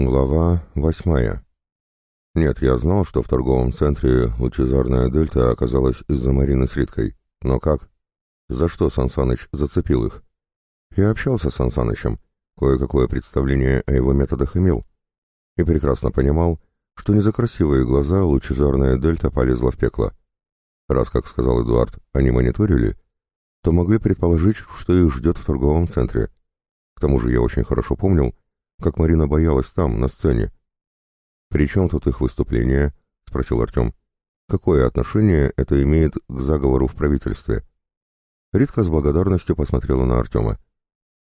Глава восьмая. Нет, я знал, что в торговом центре лучезарная дельта оказалась из-за Марины с Риткой. Но как? За что Сансаныч зацепил их? Я общался с Сансанычем, кое-какое представление о его методах имел. И прекрасно понимал, что не за красивые глаза лучезарная дельта полезла в пекло. Раз, как сказал Эдуард, они мониторили, то могли предположить, что их ждет в торговом центре. К тому же я очень хорошо помнил, как Марина боялась там, на сцене. «При чем тут их выступление?» — спросил Артем. «Какое отношение это имеет к заговору в правительстве?» Ритка с благодарностью посмотрела на Артема.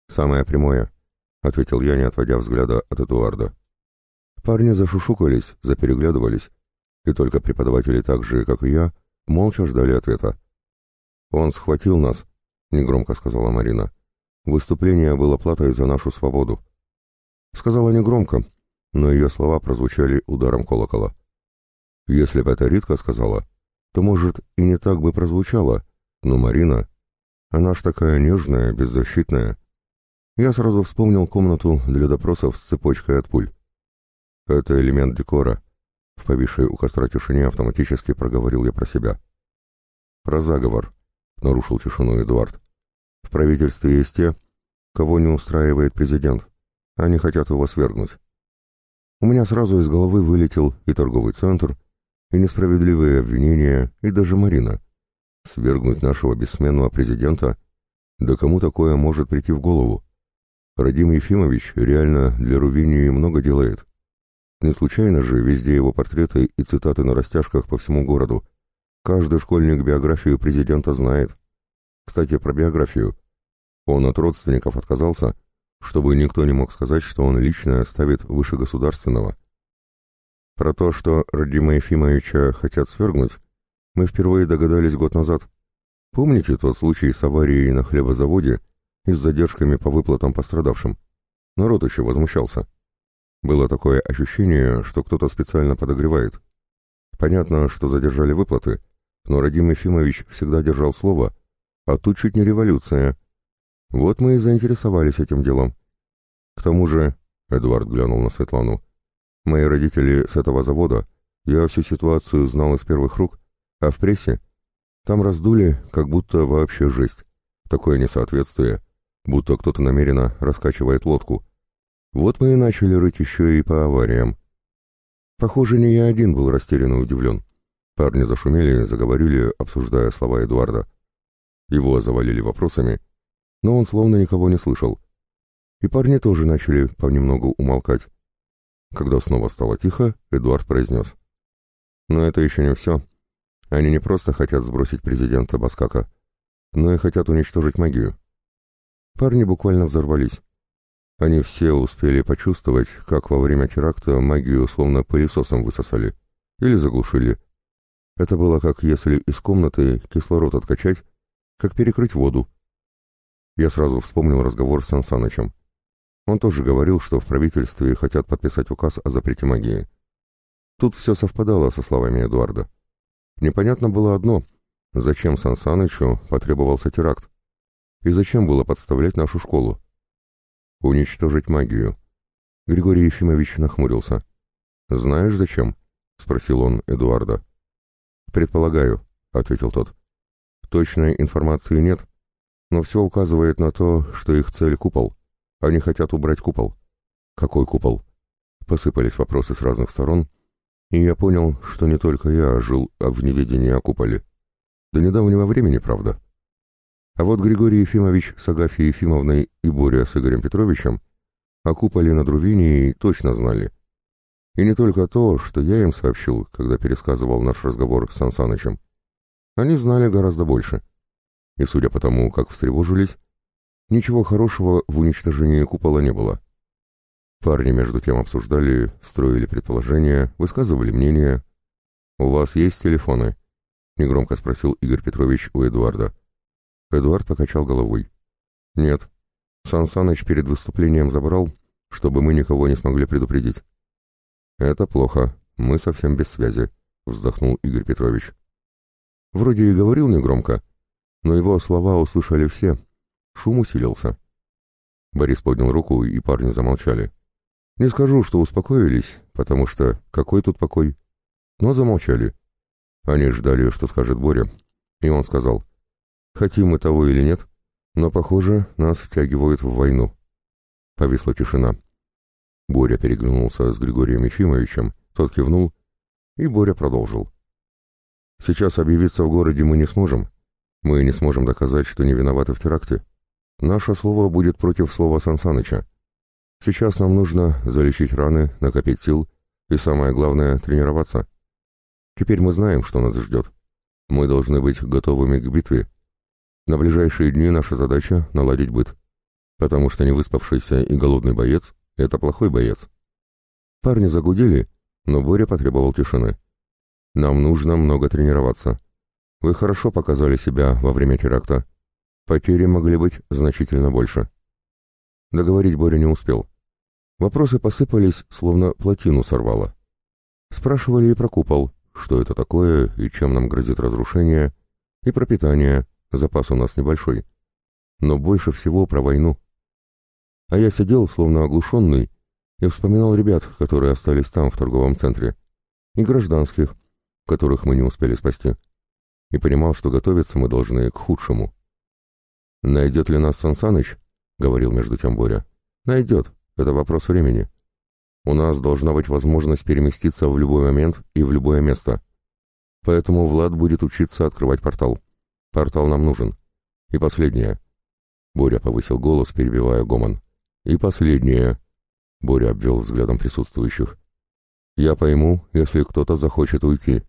«Самое прямое», — ответил я, не отводя взгляда от Эдуарда. Парни зашушукались, запереглядывались, и только преподаватели так же, как и я, молча ждали ответа. «Он схватил нас», — негромко сказала Марина. «Выступление было платой за нашу свободу». Сказала негромко, но ее слова прозвучали ударом колокола. Если бы это Ритка сказала, то, может, и не так бы прозвучало, но Марина, она ж такая нежная, беззащитная. Я сразу вспомнил комнату для допросов с цепочкой от пуль. Это элемент декора. В повисшей у костра тишине автоматически проговорил я про себя. Про заговор, нарушил тишину Эдуард. В правительстве есть те, кого не устраивает президент. Они хотят его свергнуть. У меня сразу из головы вылетел и торговый центр, и несправедливые обвинения, и даже Марина. Свергнуть нашего бессменного президента? Да кому такое может прийти в голову? Радим Ефимович реально для Рувинии много делает. Не случайно же везде его портреты и цитаты на растяжках по всему городу. Каждый школьник биографию президента знает. Кстати, про биографию. Он от родственников отказался, чтобы никто не мог сказать, что он лично ставит выше государственного. Про то, что Радима Ефимовича хотят свергнуть, мы впервые догадались год назад. Помните тот случай с аварией на хлебозаводе и с задержками по выплатам пострадавшим? Народ еще возмущался. Было такое ощущение, что кто-то специально подогревает. Понятно, что задержали выплаты, но Радим Ефимович всегда держал слово, а тут чуть не революция — вот мы и заинтересовались этим делом. К тому же, Эдуард глянул на Светлану, мои родители с этого завода, я всю ситуацию знал из первых рук, а в прессе там раздули, как будто вообще жесть. Такое несоответствие, будто кто-то намеренно раскачивает лодку. Вот мы и начали рыть еще и по авариям. Похоже, не я один был растерян и удивлен. Парни зашумели, заговорили, обсуждая слова Эдуарда. Его завалили вопросами, но он словно никого не слышал. И парни тоже начали понемногу умолкать. Когда снова стало тихо, Эдуард произнес. «Но это еще не все. Они не просто хотят сбросить президента Баскака, но и хотят уничтожить магию». Парни буквально взорвались. Они все успели почувствовать, как во время теракта магию словно пылесосом высосали или заглушили. Это было как если из комнаты кислород откачать, как перекрыть воду, я сразу вспомнил разговор с Сан Он тоже говорил, что в правительстве хотят подписать указ о запрете магии. Тут все совпадало со словами Эдуарда. Непонятно было одно — зачем Сан потребовался теракт? И зачем было подставлять нашу школу? Уничтожить магию. Григорий Ефимович нахмурился. «Знаешь, зачем?» — спросил он Эдуарда. «Предполагаю», — ответил тот. «Точной информации нет, но все указывает на то, что их цель — купол. Они хотят убрать купол. Какой купол? Посыпались вопросы с разных сторон, и я понял, что не только я жил в неведении о куполе. До недавнего времени, правда. А вот Григорий Ефимович с Агафьей Ефимовной и Боря с Игорем Петровичем о куполе над Рувинией точно знали. И не только то, что я им сообщил, когда пересказывал наш разговор с Сансанычем. Они знали гораздо больше — и, судя по тому, как встревожились, ничего хорошего в уничтожении купола не было. Парни между тем обсуждали, строили предположения, высказывали мнения. «У вас есть телефоны?» — негромко спросил Игорь Петрович у Эдуарда. Эдуард покачал головой. «Нет. Сан Саныч перед выступлением забрал, чтобы мы никого не смогли предупредить». «Это плохо. Мы совсем без связи», — вздохнул Игорь Петрович. Вроде и говорил негромко, но его слова услышали все. Шум усилился. Борис поднял руку, и парни замолчали. Не скажу, что успокоились, потому что какой тут покой, но замолчали. Они ждали, что скажет Боря, и он сказал, хотим мы того или нет, но, похоже, нас втягивают в войну. Повисла тишина. Боря переглянулся с Григорием Ефимовичем, тот кивнул, и Боря продолжил. «Сейчас объявиться в городе мы не сможем. Мы не сможем доказать, что не виноваты в теракте. Наше слово будет против слова Сансаныча. Сейчас нам нужно залечить раны, накопить сил и, самое главное, тренироваться. Теперь мы знаем, что нас ждет. Мы должны быть готовыми к битве. На ближайшие дни наша задача — наладить быт. Потому что невыспавшийся и голодный боец — это плохой боец. Парни загудели, но Боря потребовал тишины. Нам нужно много тренироваться. Вы хорошо показали себя во время теракта. Потери могли быть значительно больше. Договорить Боря не успел. Вопросы посыпались, словно плотину сорвало. Спрашивали и про купол, что это такое и чем нам грозит разрушение, и про питание, запас у нас небольшой. Но больше всего про войну. А я сидел, словно оглушенный, и вспоминал ребят, которые остались там, в торговом центре, и гражданских, которых мы не успели спасти, и понимал, что готовиться мы должны к худшему. «Найдет ли нас Сансаныч?» — говорил между тем Боря. «Найдет. Это вопрос времени. У нас должна быть возможность переместиться в любой момент и в любое место. Поэтому Влад будет учиться открывать портал. Портал нам нужен. И последнее. Боря повысил голос, перебивая гомон. И последнее. Боря обвел взглядом присутствующих. Я пойму, если кто-то захочет уйти.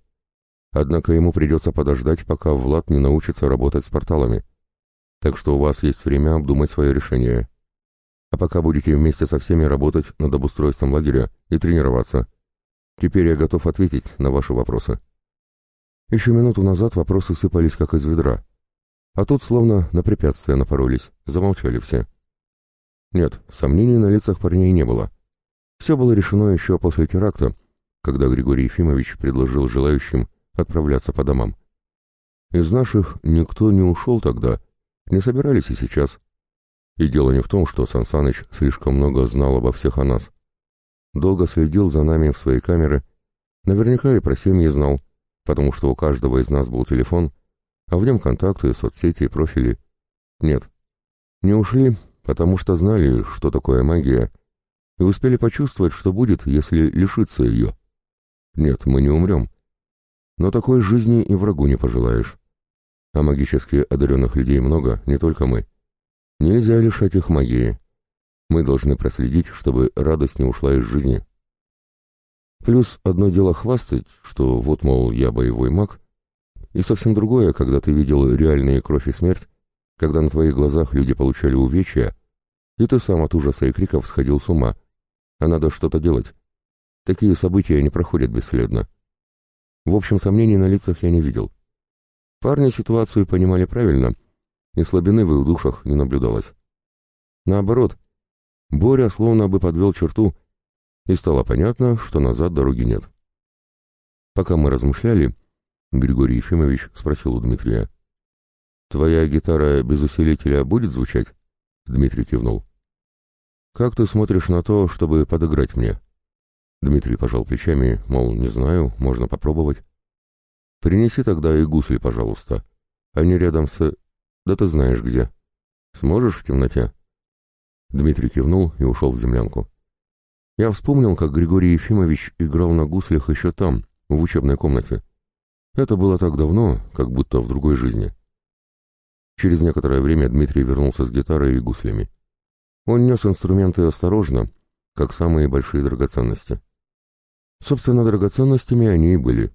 Однако ему придется подождать, пока Влад не научится работать с порталами. Так что у вас есть время обдумать свое решение а пока будете вместе со всеми работать над обустройством лагеря и тренироваться. Теперь я готов ответить на ваши вопросы. Еще минуту назад вопросы сыпались как из ведра, а тут словно на препятствия напоролись, замолчали все. Нет, сомнений на лицах парней не было. Все было решено еще после теракта, когда Григорий Ефимович предложил желающим отправляться по домам. Из наших никто не ушел тогда, не собирались и сейчас. И дело не в том, что Сансаныч слишком много знал обо всех о нас. Долго следил за нами в своей камеры, наверняка и про семьи знал, потому что у каждого из нас был телефон, а в нем контакты, соцсети и профили. Нет, не ушли, потому что знали, что такое магия, и успели почувствовать, что будет, если лишиться ее. Нет, мы не умрем. Но такой жизни и врагу не пожелаешь. А магически одаренных людей много, не только мы. Нельзя лишать их магии. Мы должны проследить, чтобы радость не ушла из жизни. Плюс одно дело хвастать, что вот, мол, я боевой маг, и совсем другое, когда ты видел реальные кровь и смерть, когда на твоих глазах люди получали увечья, и ты сам от ужаса и криков сходил с ума, а надо что-то делать. Такие события не проходят бесследно. В общем, сомнений на лицах я не видел. Парни ситуацию понимали правильно и слабины в их душах не наблюдалось. Наоборот, Боря словно бы подвел черту, и стало понятно, что назад дороги нет. Пока мы размышляли, Григорий Ефимович спросил у Дмитрия. «Твоя гитара без усилителя будет звучать?» Дмитрий кивнул. «Как ты смотришь на то, чтобы подыграть мне?» Дмитрий пожал плечами, мол, не знаю, можно попробовать. «Принеси тогда и гусли, пожалуйста. Они рядом с...» Да ты знаешь где. Сможешь в темноте?» Дмитрий кивнул и ушел в землянку. Я вспомнил, как Григорий Ефимович играл на гуслях еще там, в учебной комнате. Это было так давно, как будто в другой жизни. Через некоторое время Дмитрий вернулся с гитарой и гуслями. Он нес инструменты осторожно, как самые большие драгоценности. Собственно, драгоценностями они и были.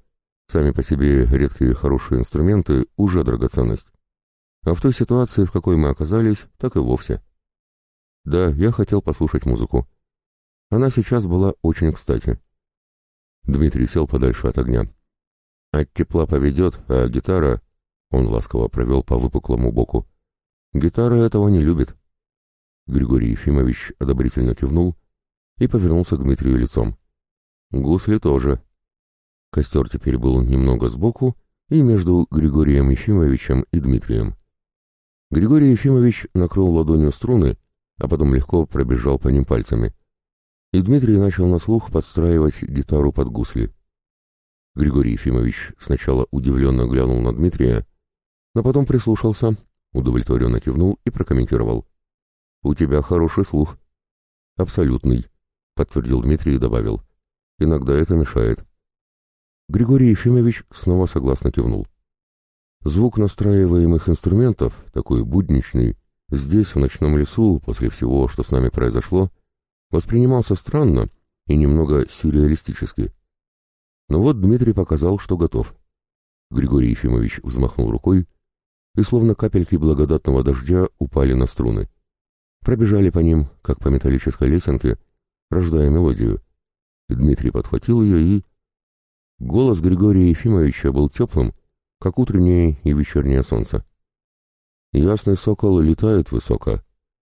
Сами по себе редкие хорошие инструменты — уже драгоценность. А в той ситуации, в какой мы оказались, так и вовсе. Да, я хотел послушать музыку. Она сейчас была очень кстати. Дмитрий сел подальше от огня. От тепла поведет, а гитара... Он ласково провел по выпуклому боку. Гитара этого не любит. Григорий Ефимович одобрительно кивнул и повернулся к Дмитрию лицом. Гусли тоже. Костер теперь был немного сбоку и между Григорием Ефимовичем и Дмитрием. Григорий Ефимович накрыл ладонью струны, а потом легко пробежал по ним пальцами. и Дмитрий начал на слух подстраивать гитару под гусли. Григорий Ефимович сначала удивленно глянул на Дмитрия, но потом прислушался, удовлетворенно кивнул и прокомментировал. «У тебя хороший слух». «Абсолютный», — подтвердил Дмитрий и добавил. «Иногда это мешает». Григорий Ефимович снова согласно кивнул. Звук настраиваемых инструментов, такой будничный, здесь, в ночном лесу, после всего, что с нами произошло, воспринимался странно и немного сюрреалистически. Но вот Дмитрий показал, что готов. Григорий Ефимович взмахнул рукой, и словно капельки благодатного дождя упали на струны. Пробежали по ним, как по металлической лесенке, рождая мелодию. Дмитрий подхватил ее и... Голос Григория Ефимовича был теплым, как утреннее и вечернее солнце. Ясный сокол летает высоко,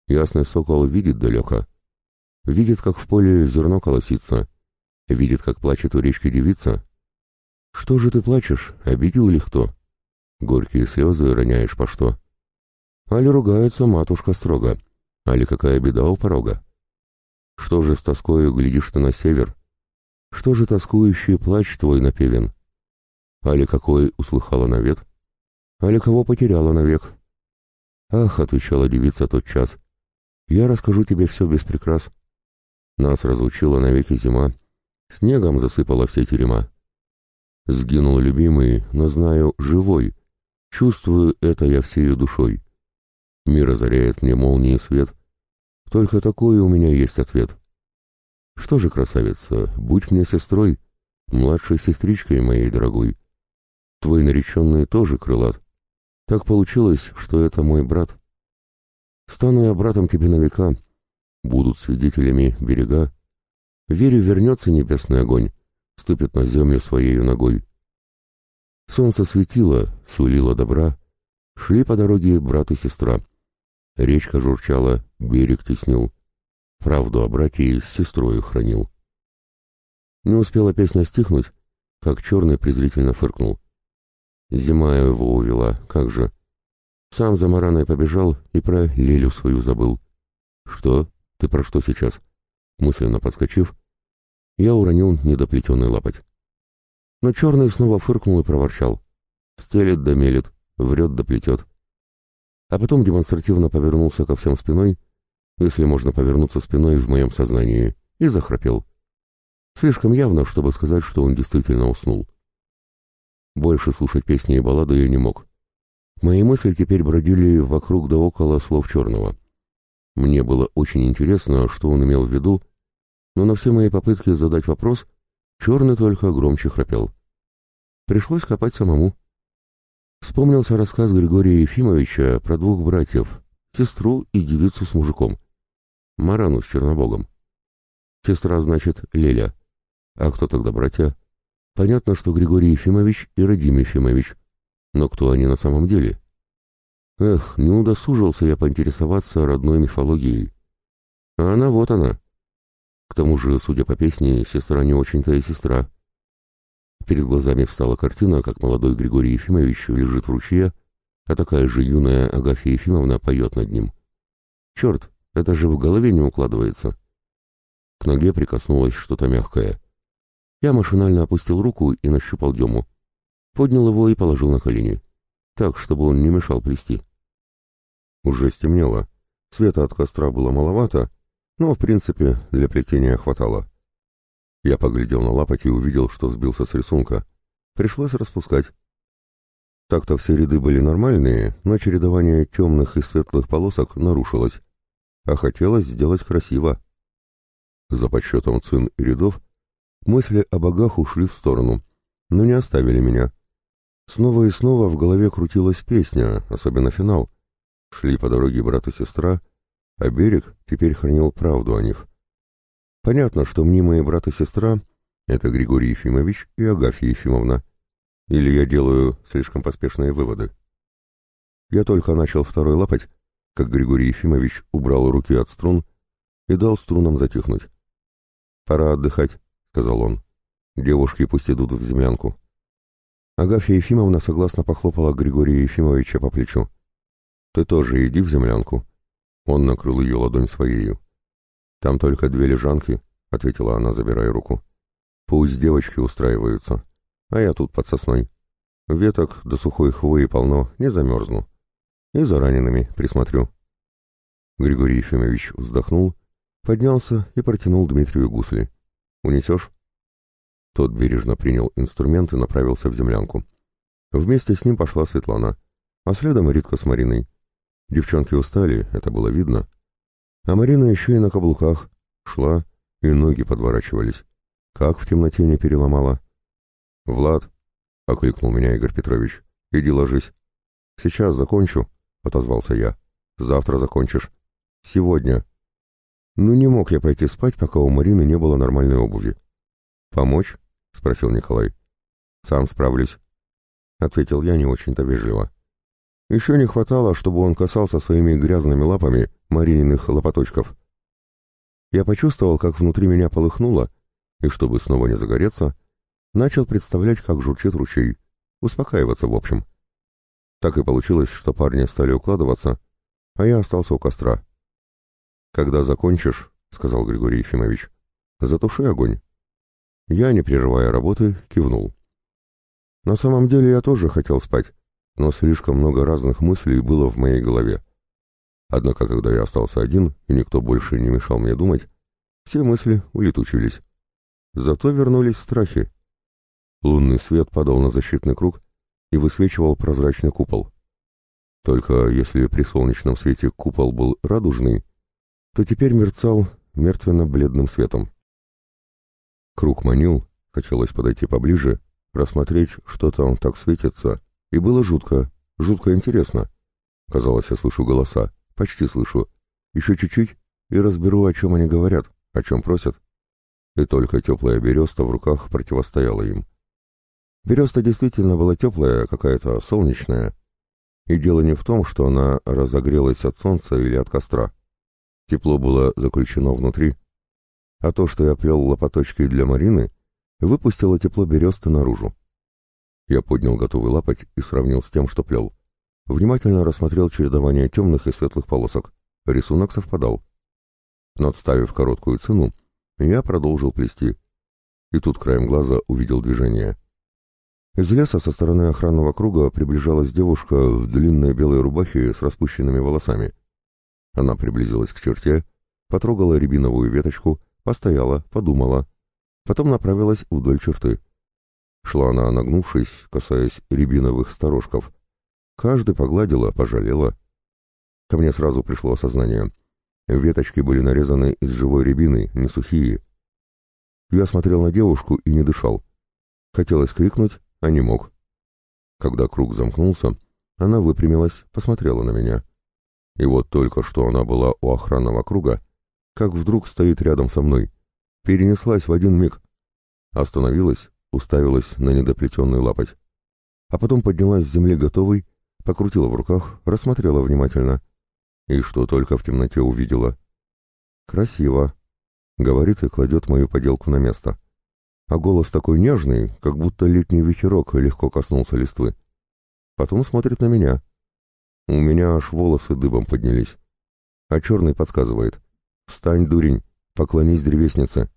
ясный сокол видит далеко. Видит, как в поле зерно колосится, видит, как плачет у речки девица. Что же ты плачешь, обидел ли кто? Горькие слезы роняешь по что? Али ругается матушка строго, али какая беда у порога? Что же с тоскою глядишь ты на север? Что же тоскующий плач твой напевен? Али какой услыхала навет? Али кого потеряла навек? Ах, отвечала девица тот час, я расскажу тебе все без прикрас. Нас разучила навеки зима, снегом засыпала все терема. Сгинул любимый, но знаю, живой, чувствую это я всею душой. Мир озаряет мне молнии свет, только такой у меня есть ответ. Что же, красавица, будь мне сестрой, младшей сестричкой моей дорогой. Твой нареченный тоже крылат. Так получилось, что это мой брат. Стану я братом тебе на века, будут свидетелями берега. Верю, вернется небесный огонь, ступит на землю своей ногой. Солнце светило, сулило добра, шли по дороге брат и сестра. Речка журчала, берег теснил, правду о брате с сестрой хранил. Не успела песня стихнуть, как черный презрительно фыркнул. Зима его увела, как же. Сам за Мараной побежал и про Лелю свою забыл. Что? Ты про что сейчас? Мысленно подскочив, я уронил недоплетенный лапоть. Но черный снова фыркнул и проворчал. Стелет да мелет, врет да плетет. А потом демонстративно повернулся ко всем спиной, если можно повернуться спиной в моем сознании, и захрапел. Слишком явно, чтобы сказать, что он действительно уснул. Больше слушать песни и баллады я не мог. Мои мысли теперь бродили вокруг да около слов черного. Мне было очень интересно, что он имел в виду, но на все мои попытки задать вопрос черный только громче храпел. Пришлось копать самому. Вспомнился рассказ Григория Ефимовича про двух братьев, сестру и девицу с мужиком. Марану с Чернобогом. Сестра, значит, Леля. А кто тогда братья? Понятно, что Григорий Ефимович и Радим Ефимович. Но кто они на самом деле? Эх, не удосужился я поинтересоваться родной мифологией. А она вот она. К тому же, судя по песне, сестра не очень-то и сестра. Перед глазами встала картина, как молодой Григорий Ефимович лежит в ручье, а такая же юная Агафья Ефимовна поет над ним. Черт, это же в голове не укладывается. К ноге прикоснулось что-то мягкое. Я машинально опустил руку и нащупал Дему. Поднял его и положил на колени так, чтобы он не мешал плести. Уже стемнело. Света от костра было маловато, но, в принципе, для плетения хватало. Я поглядел на лапоть и увидел, что сбился с рисунка. Пришлось распускать. Так-то все ряды были нормальные, но чередование темных и светлых полосок нарушилось. А хотелось сделать красиво. За подсчетом цин и рядов мысли о богах ушли в сторону, но не оставили меня. Снова и снова в голове крутилась песня, особенно финал. Шли по дороге брат и сестра, а берег теперь хранил правду о них. Понятно, что мнимые брат и сестра — это Григорий Ефимович и Агафья Ефимовна. Или я делаю слишком поспешные выводы. Я только начал второй лапать, как Григорий Ефимович убрал руки от струн и дал струнам затихнуть. «Пора отдыхать», — сказал он. «Девушки пусть идут в землянку». Агафья Ефимовна согласно похлопала Григория Ефимовича по плечу. «Ты тоже иди в землянку». Он накрыл ее ладонь своею. «Там только две лежанки, ответила она, забирая руку. «Пусть девочки устраиваются, а я тут под сосной. Веток до сухой хвои полно, не замерзну. И за ранеными присмотрю». Григорий Ефимович вздохнул, поднялся и протянул Дмитрию гусли. «Унесешь?» Тот бережно принял инструмент и направился в землянку. Вместе с ним пошла Светлана, а следом Ритка с Мариной. Девчонки устали, это было видно. А Марина еще и на каблуках шла, и ноги подворачивались. Как в темноте не переломала. «Влад!» — окликнул меня Игорь Петрович. «Иди ложись». «Сейчас закончу», — отозвался я. «Завтра закончишь». «Сегодня». Ну не мог я пойти спать, пока у Марины не было нормальной обуви. «Помочь?» — спросил Николай. «Сам справлюсь», — ответил я не очень-то вежливо. Еще не хватало, чтобы он касался своими грязными лапами Марининых лопаточков. Я почувствовал, как внутри меня полыхнуло, и чтобы снова не загореться, начал представлять, как журчит ручей, успокаиваться в общем. Так и получилось, что парни стали укладываться, а я остался у костра. «Когда закончишь», — сказал Григорий Ефимович, — «затуши огонь». Я, не прерывая работы, кивнул. На самом деле я тоже хотел спать, но слишком много разных мыслей было в моей голове. Однако, когда я остался один, и никто больше не мешал мне думать, все мысли улетучились. Зато вернулись страхи. Лунный свет падал на защитный круг и высвечивал прозрачный купол. Только если при солнечном свете купол был радужный, то теперь мерцал мертвенно-бледным светом. Круг манил, хотелось подойти поближе, рассмотреть, что там так светится, и было жутко, жутко интересно. Казалось, я слышу голоса, почти слышу. Еще чуть-чуть, и разберу, о чем они говорят, о чем просят. И только теплая береста в руках противостояла им. Береста действительно была теплая, какая-то солнечная. И дело не в том, что она разогрелась от солнца или от костра. Тепло было заключено внутри. А то, что я плел лопаточки для Марины, выпустило тепло бересты наружу. Я поднял готовый лапоть и сравнил с тем, что плел. Внимательно рассмотрел чередование темных и светлых полосок. Рисунок совпадал. Надставив короткую цену, я продолжил плести. И тут краем глаза увидел движение. Из леса со стороны охранного круга приближалась девушка в длинной белой рубахе с распущенными волосами. Она приблизилась к черте, потрогала рябиновую веточку, постояла, подумала, потом направилась вдоль черты. Шла она, нагнувшись, касаясь рябиновых сторожков. Каждый погладила, пожалела. Ко мне сразу пришло осознание. Веточки были нарезаны из живой рябины, не сухие. Я смотрел на девушку и не дышал. Хотелось крикнуть, а не мог. Когда круг замкнулся, она выпрямилась, посмотрела на меня. И вот только что она была у охранного круга, как вдруг стоит рядом со мной. Перенеслась в один миг. Остановилась, уставилась на недоплетенный лапоть. А потом поднялась с земли готовой, покрутила в руках, рассмотрела внимательно. И что только в темноте увидела. «Красиво», — говорит и кладет мою поделку на место. А голос такой нежный, как будто летний ветерок легко коснулся листвы. Потом смотрит на меня. У меня аж волосы дыбом поднялись. А черный подсказывает. «Встань, дурень, поклонись древеснице,